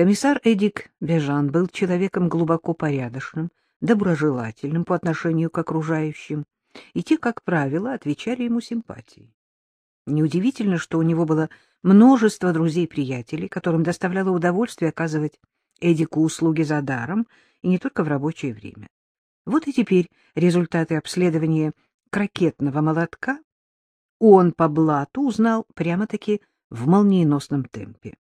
Комиссар Эдик Бежан был человеком глубоко порядочным, доброжелательным по отношению к окружающим, и те, как правило, отвечали ему симпатией. Неудивительно, что у него было множество друзей-приятелей, которым доставляло удовольствие оказывать Эдику услуги за даром, и не только в рабочее время. Вот и теперь результаты обследования крокетного молотка он по блату узнал прямо-таки в молниеносном темпе.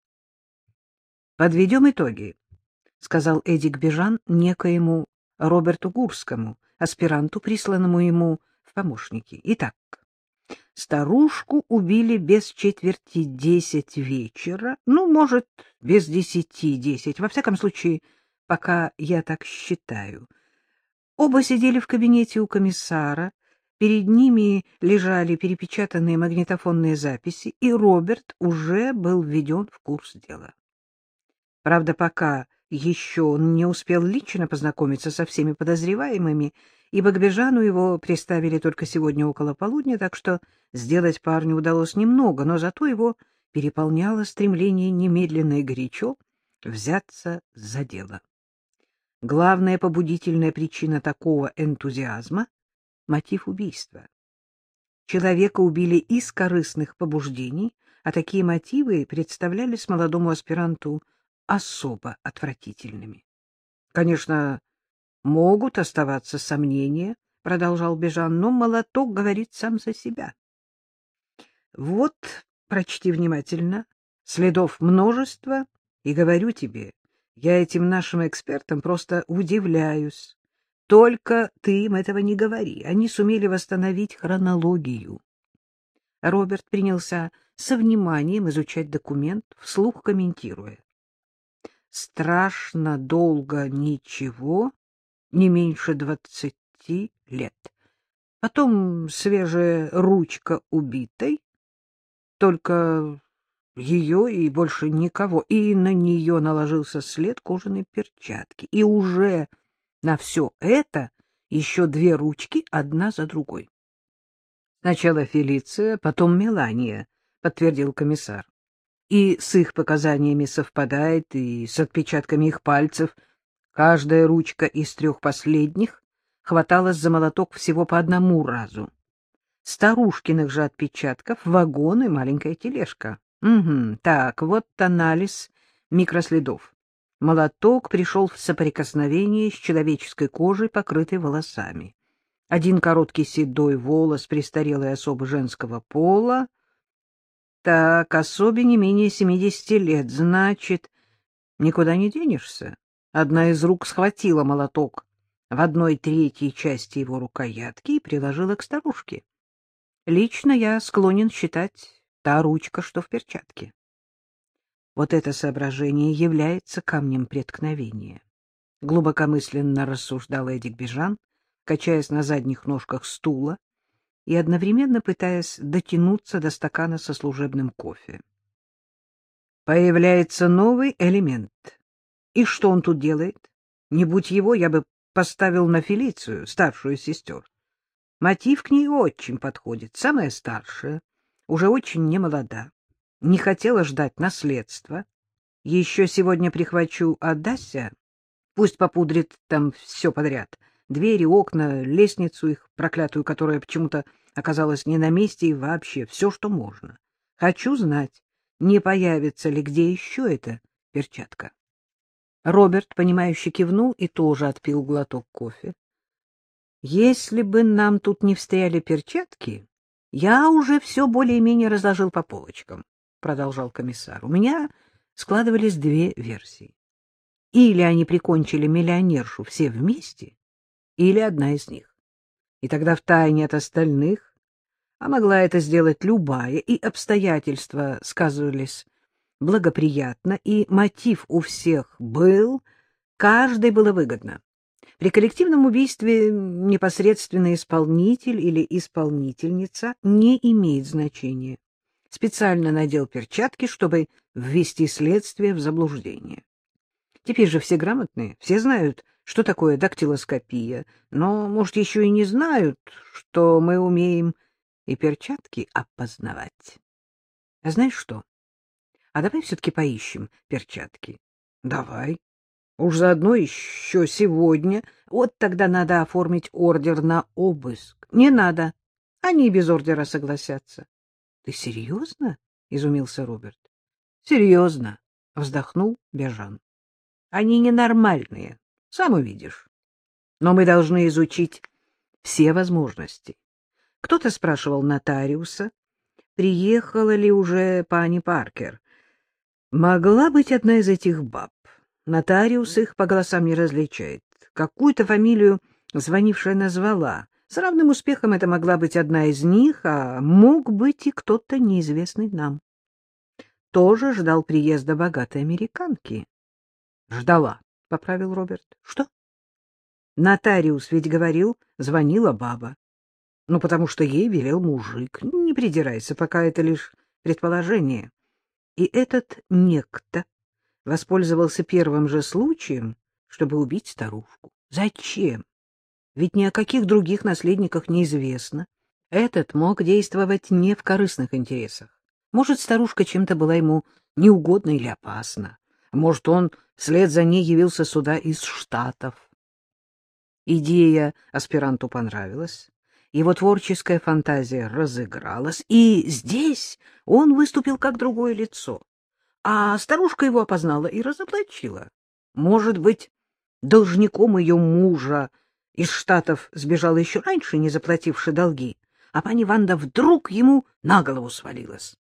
«Подведем итоги», — сказал Эдик Бежан некоему Роберту Гурскому, аспиранту, присланному ему в помощники. Итак, старушку убили без четверти десять вечера, ну, может, без десяти десять, во всяком случае, пока я так считаю. Оба сидели в кабинете у комиссара, перед ними лежали перепечатанные магнитофонные записи, и Роберт уже был введен в курс дела. Правда, пока еще он не успел лично познакомиться со всеми подозреваемыми, ибо к Бежану его приставили только сегодня около полудня, так что сделать парню удалось немного, но зато его переполняло стремление немедленно и горячо взяться за дело. Главная побудительная причина такого энтузиазма — мотив убийства. Человека убили из корыстных побуждений, а такие мотивы представлялись молодому аспиранту особо отвратительными. Конечно, могут оставаться сомнения, — продолжал Бежан, — но молоток говорит сам за себя. Вот, прочти внимательно, следов множество, и говорю тебе, я этим нашим экспертам просто удивляюсь. Только ты им этого не говори. Они сумели восстановить хронологию. Роберт принялся со вниманием изучать документ, вслух комментируя. Страшно долго ничего, не меньше двадцати лет. Потом свежая ручка убитой, только ее и больше никого, и на нее наложился след кожаной перчатки. И уже на все это еще две ручки, одна за другой. Сначала Фелиция, потом Мелания, — подтвердил комиссар. И с их показаниями совпадает, и с отпечатками их пальцев. Каждая ручка из трех последних хваталась за молоток всего по одному разу. Старушкиных же отпечатков — вагон и маленькая тележка. Угу, так, вот анализ микроследов. Молоток пришел в соприкосновение с человеческой кожей, покрытой волосами. Один короткий седой волос престарелой особы женского пола. Так, особе не менее семидесяти лет, значит, никуда не денешься. Одна из рук схватила молоток в одной третьей части его рукоятки и приложила к старушке. Лично я склонен считать та ручка, что в перчатке. Вот это соображение является камнем преткновения. Глубокомысленно рассуждал Эдик Бежан, качаясь на задних ножках стула и одновременно пытаясь дотянуться до стакана со служебным кофе. Появляется новый элемент. И что он тут делает? Не будь его, я бы поставил на Фелицию, старшую сестер. Мотив к ней очень подходит. Самая старшая, уже очень немолода, не хотела ждать наследства. Еще сегодня прихвачу Адася, пусть попудрит там все подряд. Двери, окна, лестницу их проклятую, которая почему-то оказалась не на месте и вообще все, что можно. Хочу знать, не появится ли где еще эта перчатка. Роберт, понимающе кивнул и тоже отпил глоток кофе. Если бы нам тут не встряли перчатки, я уже все более-менее разложил по полочкам, — продолжал комиссар. У меня складывались две версии. Или они прикончили миллионершу все вместе, или одна из них. И тогда втайне от остальных, а могла это сделать любая, и обстоятельства сказывались благоприятно, и мотив у всех был, каждой было выгодно. При коллективном убийстве непосредственный исполнитель или исполнительница не имеет значения. Специально надел перчатки, чтобы ввести следствие в заблуждение. Теперь же все грамотные, все знают, что такое дактилоскопия, но, может, еще и не знают, что мы умеем и перчатки опознавать. А знаешь что? А давай все-таки поищем перчатки. — Давай. Уж заодно еще сегодня. Вот тогда надо оформить ордер на обыск. — Не надо. Они без ордера согласятся. — Ты серьезно? — изумился Роберт. — Серьезно, — вздохнул Бежан. — Они ненормальные, сам увидишь. Но мы должны изучить все возможности. Кто-то спрашивал нотариуса, приехала ли уже пани Паркер. Могла быть одна из этих баб. Нотариус их по голосам не различает. Какую-то фамилию звонившая назвала. С равным успехом это могла быть одна из них, а мог быть и кто-то неизвестный нам. Тоже ждал приезда богатой американки. — Ждала, — поправил Роберт. — Что? Нотариус ведь говорил, звонила баба. Ну, потому что ей велел мужик. Не придирайся, пока это лишь предположение. И этот некто воспользовался первым же случаем, чтобы убить старушку. Зачем? Ведь ни о каких других наследниках неизвестно. Этот мог действовать не в корыстных интересах. Может, старушка чем-то была ему неугодна или опасна. Может, он вслед за ней явился сюда из Штатов. Идея аспиранту понравилась, его творческая фантазия разыгралась, и здесь он выступил как другое лицо а старушка его опознала и разоблачила. Может быть, должником ее мужа из Штатов сбежал еще раньше, не заплативший долги, а пани Ванда вдруг ему на голову свалилась.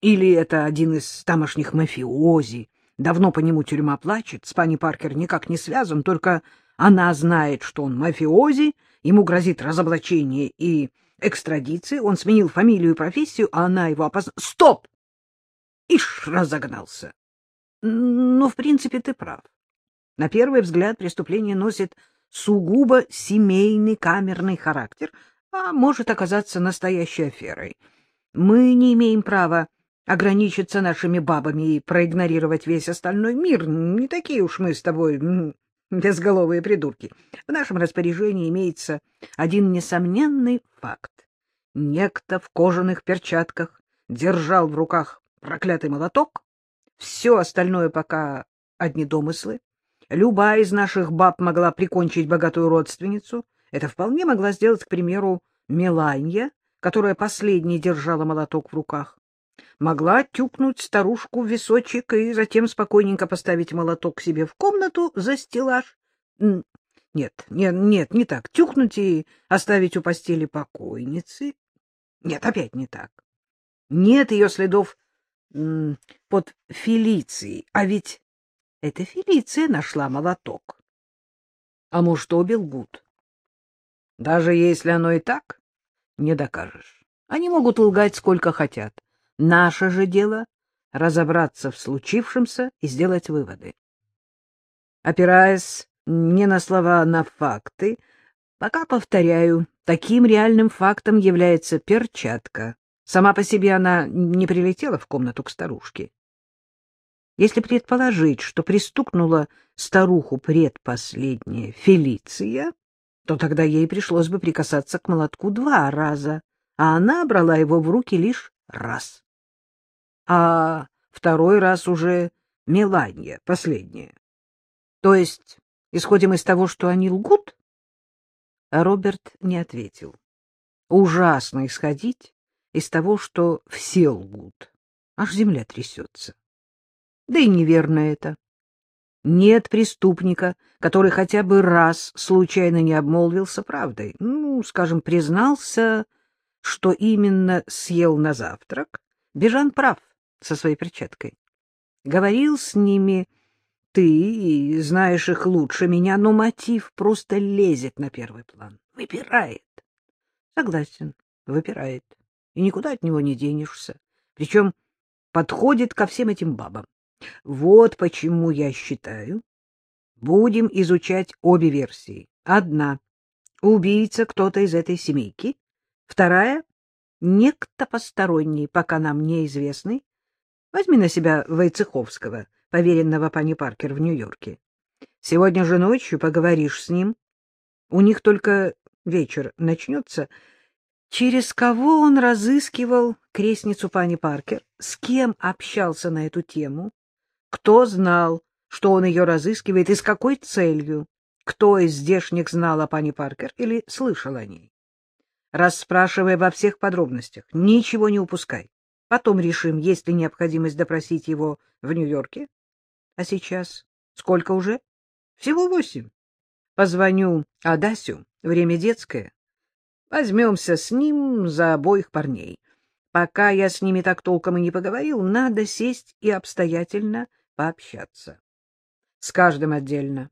Или это один из тамошних мафиози, давно по нему тюрьма плачет, с пани Паркер никак не связан, только она знает, что он мафиози, ему грозит разоблачение и экстрадиция, он сменил фамилию и профессию, а она его опознала. Стоп! Ишь, разогнался. Ну, в принципе, ты прав. На первый взгляд преступление носит сугубо семейный камерный характер, а может оказаться настоящей аферой. Мы не имеем права ограничиться нашими бабами и проигнорировать весь остальной мир. Не такие уж мы с тобой безголовые придурки. В нашем распоряжении имеется один несомненный факт. Некто в кожаных перчатках держал в руках проклятый молоток. Все остальное пока одни домыслы. Любая из наших баб могла прикончить богатую родственницу. Это вполне могла сделать, к примеру, Меланья, которая последней держала молоток в руках. Могла тюкнуть старушку в височек и затем спокойненько поставить молоток себе в комнату за стеллаж. Нет, нет, нет, не так. Тюкнуть и оставить у постели покойницы. Нет, опять не так. Нет ее следов под Фелицией. А ведь это Фелиция нашла молоток. А может, обе лгут? Даже если оно и так, не докажешь. Они могут лгать сколько хотят. Наше же дело — разобраться в случившемся и сделать выводы. Опираясь не на слова, а на факты, пока повторяю, таким реальным фактом является перчатка, Сама по себе она не прилетела в комнату к старушке. Если предположить, что пристукнула старуху предпоследняя Фелиция, то тогда ей пришлось бы прикасаться к молотку два раза, а она брала его в руки лишь раз. А второй раз уже Меланья, последняя. То есть исходим из того, что они лгут? Роберт не ответил. Ужасно исходить из того, что все лгут. Аж земля трясется. Да и неверно это. Нет преступника, который хотя бы раз случайно не обмолвился правдой. Ну, скажем, признался, что именно съел на завтрак. Бежан прав со своей перчаткой. Говорил с ними ты и знаешь их лучше меня, но мотив просто лезет на первый план, выпирает. Согласен, выпирает и никуда от него не денешься. Причем подходит ко всем этим бабам. Вот почему я считаю, будем изучать обе версии. Одна — убийца кто-то из этой семейки. Вторая — некто посторонний, пока нам неизвестный. Возьми на себя Войцеховского, поверенного пани Паркер в Нью-Йорке. Сегодня же ночью поговоришь с ним. У них только вечер начнется — Через кого он разыскивал крестницу пани Паркер? С кем общался на эту тему? Кто знал, что он ее разыскивает и с какой целью, кто из здешних знал о пане Паркер или слышал о ней. Расспрашивай во всех подробностях, ничего не упускай. Потом решим, есть ли необходимость допросить его в Нью-Йорке. А сейчас сколько уже? Всего восемь. Позвоню Адасю, время детское. Возьмемся с ним за обоих парней. Пока я с ними так толком и не поговорил, надо сесть и обстоятельно пообщаться. С каждым отдельно.